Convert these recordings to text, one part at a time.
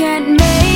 can't make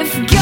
if